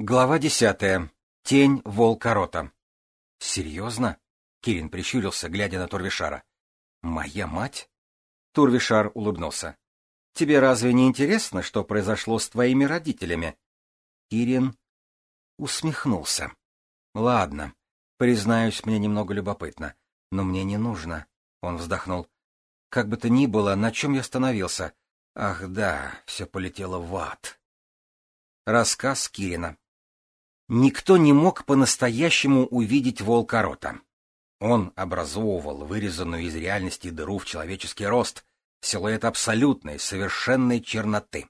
Глава десятая. Тень волкорота. Серьезно? Кирин прищурился, глядя на Турвишара. Моя мать? Турвишар улыбнулся. Тебе разве не интересно, что произошло с твоими родителями? Кирин усмехнулся. Ладно, признаюсь, мне немного любопытно, но мне не нужно. Он вздохнул. Как бы то ни было, на чем я остановился. Ах да, все полетело в ад. Рассказ Кирина. Никто не мог по-настоящему увидеть волкорота. Он образовывал вырезанную из реальности дыру в человеческий рост, силуэт абсолютной, совершенной черноты.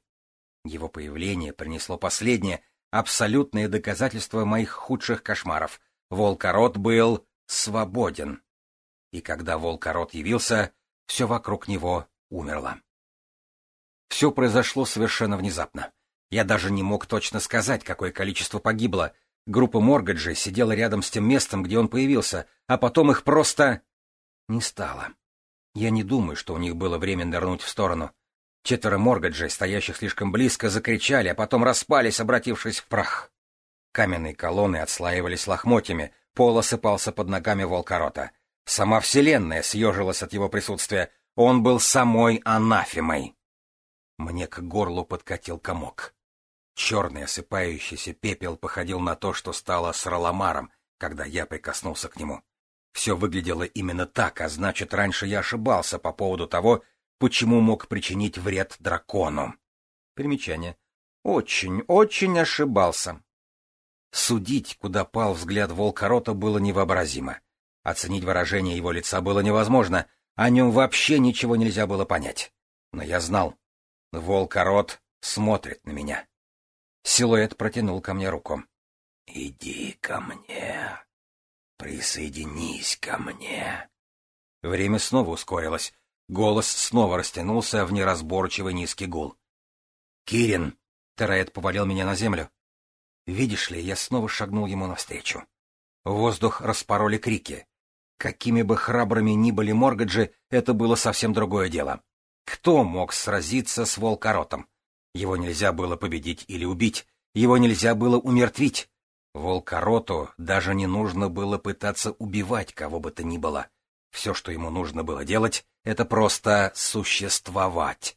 Его появление принесло последнее, абсолютное доказательство моих худших кошмаров. Волкорот был свободен. И когда волкорот явился, все вокруг него умерло. Все произошло совершенно внезапно. Я даже не мог точно сказать, какое количество погибло. Группа Моргаджи сидела рядом с тем местом, где он появился, а потом их просто... не стало. Я не думаю, что у них было время нырнуть в сторону. Четверо Моргаджи, стоящих слишком близко, закричали, а потом распались, обратившись в прах. Каменные колонны отслаивались лохмотьями, пол осыпался под ногами волкорота. Сама Вселенная съежилась от его присутствия. Он был самой анафимой. Мне к горлу подкатил комок. Черный осыпающийся пепел походил на то, что стало с Роламаром, когда я прикоснулся к нему. Все выглядело именно так, а значит, раньше я ошибался по поводу того, почему мог причинить вред дракону. Примечание. Очень, очень ошибался. Судить, куда пал взгляд волкорота, было невообразимо. Оценить выражение его лица было невозможно, о нем вообще ничего нельзя было понять. Но я знал. Волкорот смотрит на меня. Силуэт протянул ко мне руку. «Иди ко мне. Присоединись ко мне». Время снова ускорилось. Голос снова растянулся в неразборчивый низкий гул. «Кирин!» — Терает повалил меня на землю. Видишь ли, я снова шагнул ему навстречу. Воздух распороли крики. Какими бы храбрыми ни были Моргаджи, это было совсем другое дело. Кто мог сразиться с волкоротом? Его нельзя было победить или убить, его нельзя было умертвить. Волкороту даже не нужно было пытаться убивать кого бы то ни было. Все, что ему нужно было делать, это просто существовать.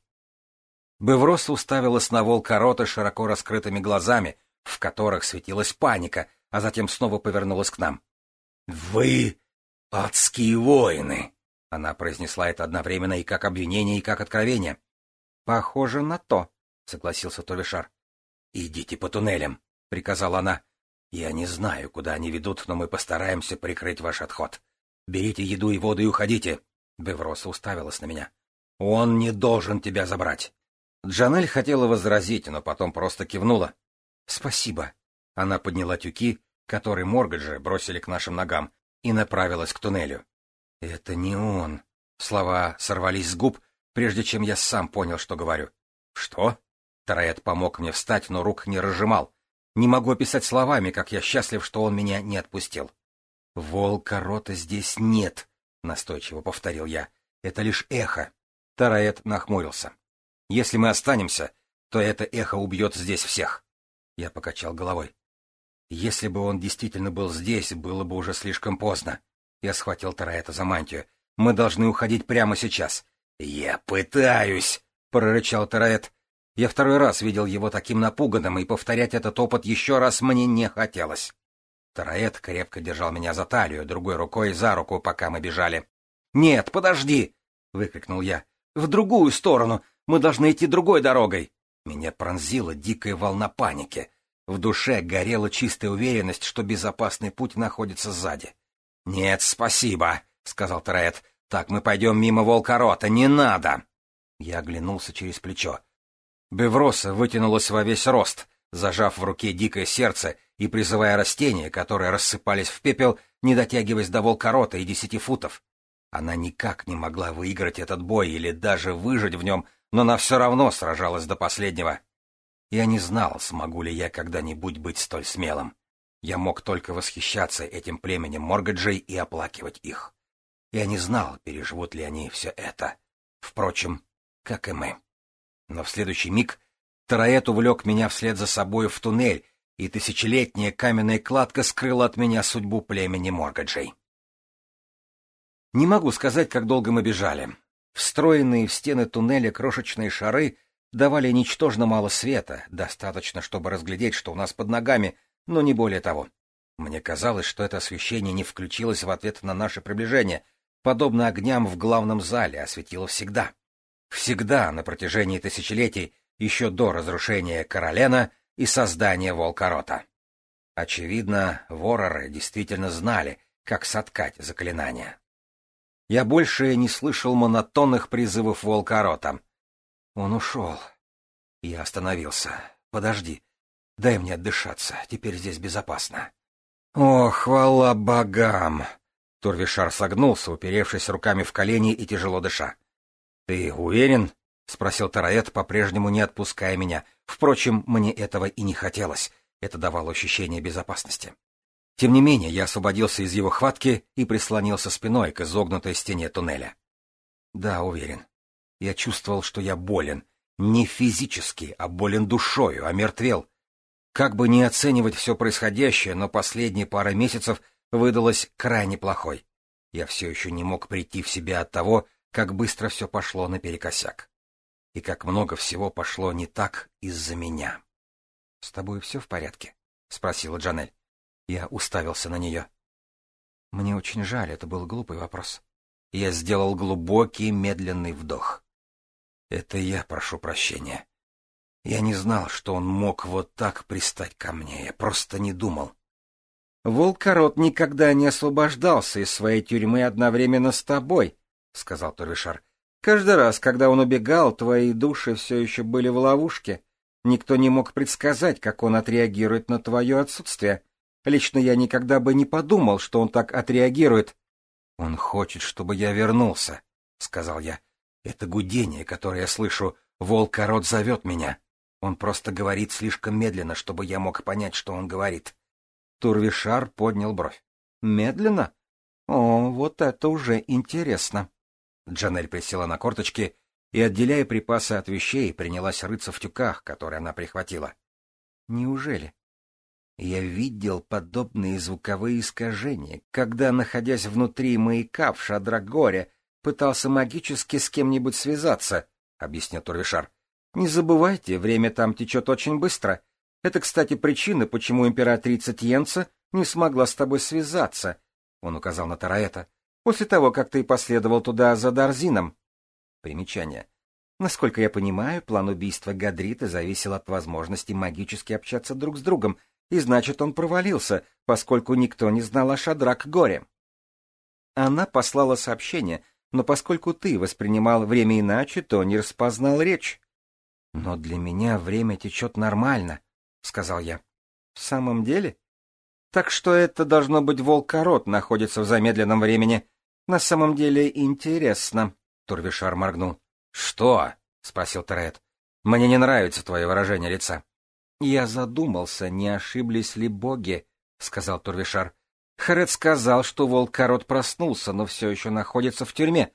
Беврос уставилась на волкорота широко раскрытыми глазами, в которых светилась паника, а затем снова повернулась к нам. «Вы адские воины!» — она произнесла это одновременно и как обвинение, и как откровение. «Похоже на то», согласился Товишар. Идите по туннелям, приказала она. Я не знаю, куда они ведут, но мы постараемся прикрыть ваш отход. Берите еду и воду и уходите. Бевроса уставилась на меня. Он не должен тебя забрать. Джанель хотела возразить, но потом просто кивнула. Спасибо. Она подняла тюки, которые Моргаджи бросили к нашим ногам, и направилась к туннелю. Это не он. Слова сорвались с губ, прежде чем я сам понял, что говорю. Что? Тароэт помог мне встать, но рук не разжимал. Не могу описать словами, как я счастлив, что он меня не отпустил. — Волка рота здесь нет, — настойчиво повторил я. — Это лишь эхо. Тароэт нахмурился. — Если мы останемся, то это эхо убьет здесь всех. Я покачал головой. Если бы он действительно был здесь, было бы уже слишком поздно. Я схватил Тараэта за мантию. Мы должны уходить прямо сейчас. — Я пытаюсь, — прорычал Тараэт. Я второй раз видел его таким напуганным, и повторять этот опыт еще раз мне не хотелось. Тараэт крепко держал меня за талию, другой рукой за руку, пока мы бежали. «Нет, подожди!» — выкрикнул я. «В другую сторону! Мы должны идти другой дорогой!» Меня пронзила дикая волна паники. В душе горела чистая уверенность, что безопасный путь находится сзади. «Нет, спасибо», — сказал Тараэт. «Так мы пойдем мимо волкорота, не надо!» Я оглянулся через плечо. Бевроса вытянулась во весь рост, зажав в руке дикое сердце и призывая растения, которые рассыпались в пепел, не дотягиваясь до волкорота и десяти футов. Она никак не могла выиграть этот бой или даже выжить в нем, но она все равно сражалась до последнего. Я не знал, смогу ли я когда-нибудь быть столь смелым. Я мог только восхищаться этим племенем Моргаджей и оплакивать их. Я не знал, переживут ли они все это. Впрочем, как и мы. Но в следующий миг Тароэт увлек меня вслед за собой в туннель, и тысячелетняя каменная кладка скрыла от меня судьбу племени Моргаджей. Не могу сказать, как долго мы бежали. Встроенные в стены туннеля крошечные шары давали ничтожно мало света, достаточно, чтобы разглядеть, что у нас под ногами, но не более того. Мне казалось, что это освещение не включилось в ответ на наше приближение, подобно огням в главном зале, осветило всегда всегда на протяжении тысячелетий, еще до разрушения Каролена и создания Волкорота. Очевидно, вороры действительно знали, как соткать заклинания. Я больше не слышал монотонных призывов Волкорота. Он ушел. Я остановился. Подожди. Дай мне отдышаться. Теперь здесь безопасно. О, хвала богам! Турвишар согнулся, уперевшись руками в колени и тяжело дыша. «Ты уверен?» — спросил Тараэт, по-прежнему не отпуская меня. Впрочем, мне этого и не хотелось. Это давало ощущение безопасности. Тем не менее, я освободился из его хватки и прислонился спиной к изогнутой стене туннеля. Да, уверен. Я чувствовал, что я болен. Не физически, а болен душою, омертвел. Как бы не оценивать все происходящее, но последние пара месяцев выдалось крайне плохой. Я все еще не мог прийти в себя от того, как быстро все пошло наперекосяк. И как много всего пошло не так из-за меня. — С тобой все в порядке? — спросила Джанель. Я уставился на нее. — Мне очень жаль, это был глупый вопрос. Я сделал глубокий, медленный вдох. — Это я прошу прощения. Я не знал, что он мог вот так пристать ко мне, я просто не думал. Волкорот никогда не освобождался из своей тюрьмы одновременно с тобой, — сказал Турвишар. «Каждый раз, когда он убегал, твои души все еще были в ловушке. Никто не мог предсказать, как он отреагирует на твое отсутствие. Лично я никогда бы не подумал, что он так отреагирует». «Он хочет, чтобы я вернулся», — сказал я. «Это гудение, которое я слышу. Волк-корот зовет меня. Он просто говорит слишком медленно, чтобы я мог понять, что он говорит». Турвишар поднял бровь. «Медленно? О, вот это уже интересно!» Джанель присела на корточки и, отделяя припасы от вещей, принялась рыться в тюках, которые она прихватила. Неужели? Я видел подобные звуковые искажения, когда, находясь внутри маяка в Шадрагоре, пытался магически с кем-нибудь связаться, — объяснил Турвишар. — Не забывайте, время там течет очень быстро. Это, кстати, причина, почему императрица Тьенца не смогла с тобой связаться, — он указал на Тараэта. После того, как ты последовал туда за Дарзином. Примечание. Насколько я понимаю, план убийства Гадрита зависел от возможности магически общаться друг с другом, и значит, он провалился, поскольку никто не знал о Шадрак Горе. Она послала сообщение, но поскольку ты воспринимал время иначе, то не распознал речь. — Но для меня время течет нормально, — сказал я. — В самом деле? Так что это должно быть волкорот находится в замедленном времени. На самом деле интересно. Турвишар моргнул. Что? спросил Терет. Мне не нравится твое выражение лица. Я задумался, не ошиблись ли боги, сказал Турвишар. Харет сказал, что волкорот проснулся, но все еще находится в тюрьме.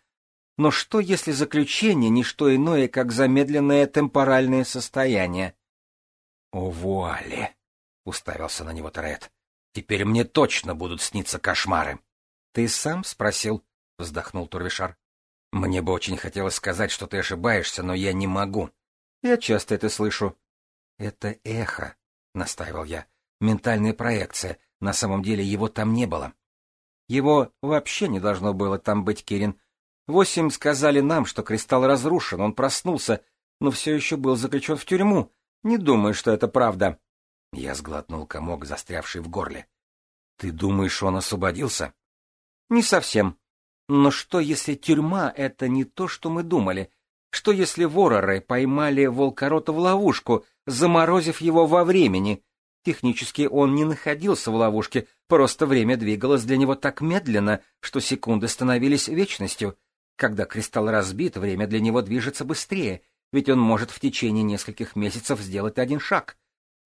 Но что, если заключение — не что иное, как замедленное темпоральное состояние? — О, вуали! — уставился на него Торет. Теперь мне точно будут сниться кошмары. — Ты сам спросил? — вздохнул Турвишар. — Мне бы очень хотелось сказать, что ты ошибаешься, но я не могу. Я часто это слышу. — Это эхо, — настаивал я. — Ментальная проекция. На самом деле его там не было. — Его вообще не должно было там быть, Кирин. Восемь сказали нам, что кристалл разрушен, он проснулся, но все еще был заключен в тюрьму. Не думаю, что это правда. Я сглотнул комок, застрявший в горле. Ты думаешь, он освободился? Не совсем. Но что, если тюрьма — это не то, что мы думали? Что, если вороры поймали волкорота в ловушку, заморозив его во времени? Технически он не находился в ловушке, просто время двигалось для него так медленно, что секунды становились вечностью. Когда кристалл разбит, время для него движется быстрее, ведь он может в течение нескольких месяцев сделать один шаг.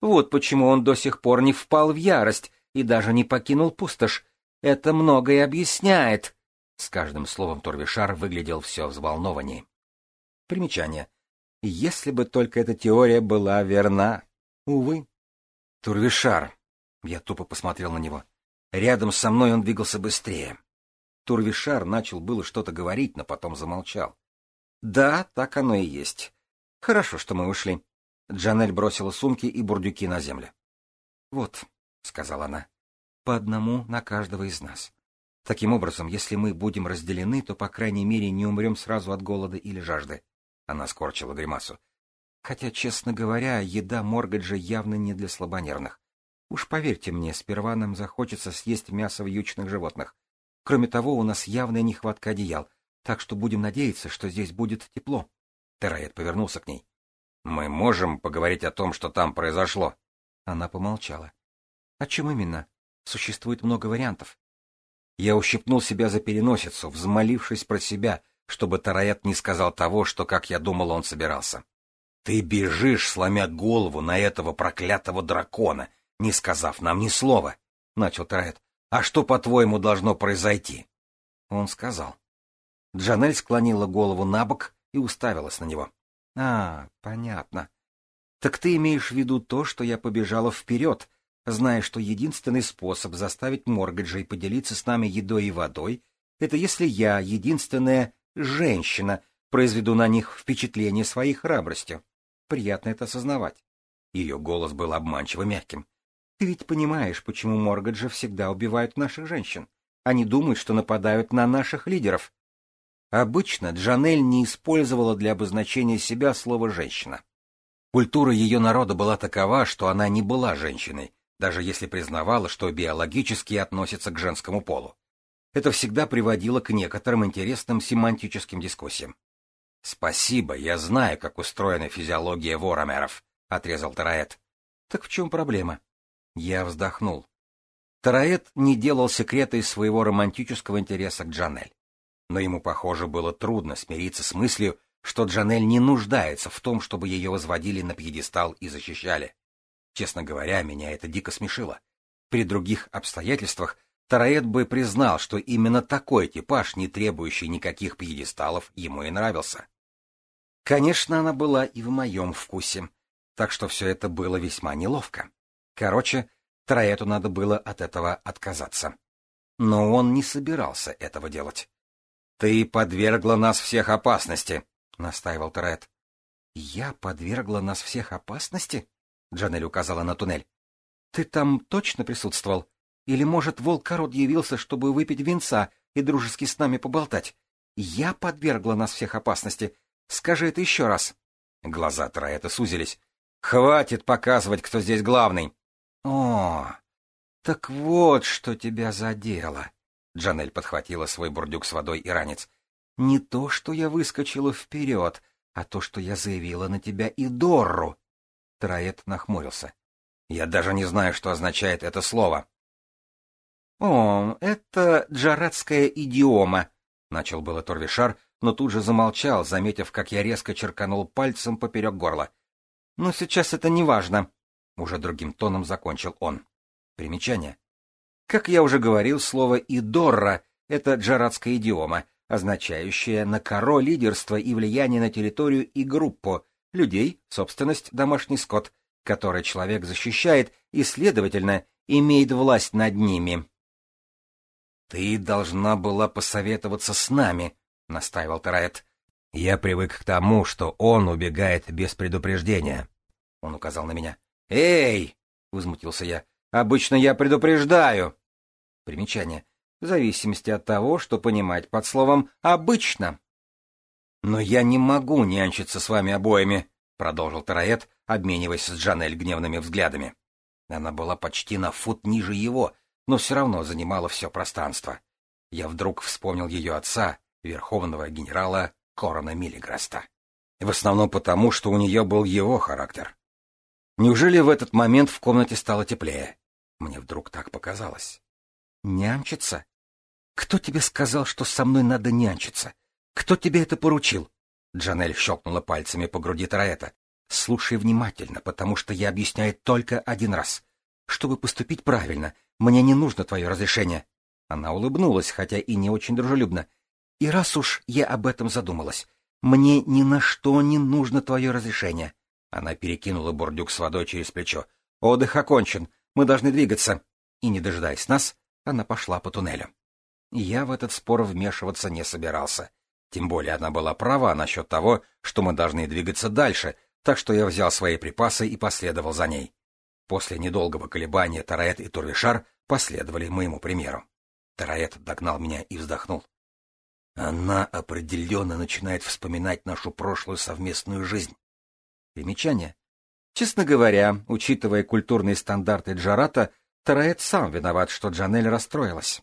Вот почему он до сих пор не впал в ярость и даже не покинул пустошь. Это многое объясняет. С каждым словом Турвишар выглядел все взволнованнее. Примечание. Если бы только эта теория была верна. Увы. Турвишар. Я тупо посмотрел на него. Рядом со мной он двигался быстрее. Турвишар начал было что-то говорить, но потом замолчал. Да, так оно и есть. Хорошо, что мы ушли. Джанель бросила сумки и бурдюки на землю. «Вот», — сказала она, — «по одному на каждого из нас. Таким образом, если мы будем разделены, то, по крайней мере, не умрем сразу от голода или жажды». Она скорчила гримасу. «Хотя, честно говоря, еда Моргаджа явно не для слабонервных. Уж поверьте мне, сперва нам захочется съесть мясо вьючных животных. Кроме того, у нас явная нехватка одеял, так что будем надеяться, что здесь будет тепло». Терает повернулся к ней. Мы можем поговорить о том, что там произошло. Она помолчала. О чем именно? Существует много вариантов. Я ущипнул себя за переносицу, взмолившись про себя, чтобы Тараят не сказал того, что, как я думал, он собирался. Ты бежишь, сломя голову на этого проклятого дракона, не сказав нам ни слова, — начал Тараят. А что, по-твоему, должно произойти? Он сказал. Джанель склонила голову на бок и уставилась на него. А, понятно. Так ты имеешь в виду то, что я побежала вперед, зная, что единственный способ заставить Моргаджей поделиться с нами едой и водой — это если я, единственная женщина, произведу на них впечатление своей храбростью. Приятно это осознавать. Ее голос был обманчиво мягким. Ты ведь понимаешь, почему Моргаджи всегда убивают наших женщин. Они думают, что нападают на наших лидеров. Обычно Джанель не использовала для обозначения себя слово «женщина». Культура ее народа была такова, что она не была женщиной, даже если признавала, что биологически относится к женскому полу. Это всегда приводило к некоторым интересным семантическим дискуссиям. «Спасибо, я знаю, как устроена физиология воромеров», — отрезал Тараэт. «Так в чем проблема?» Я вздохнул. Тараэт не делал секрета из своего романтического интереса к Джанель но ему, похоже, было трудно смириться с мыслью, что Джанель не нуждается в том, чтобы ее возводили на пьедестал и защищали. Честно говоря, меня это дико смешило. При других обстоятельствах Тараэт бы признал, что именно такой типаж, не требующий никаких пьедесталов, ему и нравился. Конечно, она была и в моем вкусе, так что все это было весьма неловко. Короче, Тараэту надо было от этого отказаться. Но он не собирался этого делать. «Ты подвергла нас всех опасности», — настаивал Терет. «Я подвергла нас всех опасности?» — Джанель указала на туннель. «Ты там точно присутствовал? Или, может, волк-корот явился, чтобы выпить винца и дружески с нами поболтать? Я подвергла нас всех опасности. Скажи это еще раз». Глаза Троэта сузились. «Хватит показывать, кто здесь главный!» «О, так вот что тебя задело!» Джанель подхватила свой бурдюк с водой и ранец. «Не то, что я выскочила вперед, а то, что я заявила на тебя и Дорру!» Троет нахмурился. «Я даже не знаю, что означает это слово». «О, это джарадская идиома», — начал было Торвишар, но тут же замолчал, заметив, как я резко черканул пальцем поперек горла. «Но сейчас это не важно», — уже другим тоном закончил он. Примечание. Как я уже говорил, слово «идорра» — это джарадская идиома, означающая на коро лидерство и влияние на территорию и группу, людей, собственность, домашний скот, который человек защищает и, следовательно, имеет власть над ними. «Ты должна была посоветоваться с нами», — настаивал Тарает. «Я привык к тому, что он убегает без предупреждения», — он указал на меня. «Эй!» — возмутился я. «Обычно я предупреждаю!» Примечание. В зависимости от того, что понимать под словом «обычно». «Но я не могу нянчиться с вами обоими», — продолжил Тараэт, обмениваясь с Джанель гневными взглядами. Она была почти на фут ниже его, но все равно занимала все пространство. Я вдруг вспомнил ее отца, верховного генерала Корона Миллиграста. В основном потому, что у нее был его характер. Неужели в этот момент в комнате стало теплее? Мне вдруг так показалось. Нянчиться? Кто тебе сказал, что со мной надо нянчиться? Кто тебе это поручил? Джанель щелкнула пальцами по груди Тараэта. Слушай внимательно, потому что я объясняю только один раз. Чтобы поступить правильно, мне не нужно твое разрешение. Она улыбнулась, хотя и не очень дружелюбно. И раз уж я об этом задумалась, мне ни на что не нужно твое разрешение. Она перекинула бурдюк с водой через плечо. Отдых окончен, мы должны двигаться. И, не дожидаясь нас, она пошла по туннелю. Я в этот спор вмешиваться не собирался. Тем более она была права насчет того, что мы должны двигаться дальше, так что я взял свои припасы и последовал за ней. После недолгого колебания Тараэт и Турвишар последовали моему примеру. Тараэт догнал меня и вздохнул. Она определенно начинает вспоминать нашу прошлую совместную жизнь. Примечание. Честно говоря, учитывая культурные стандарты Джарата, Терает сам виноват, что Джанель расстроилась.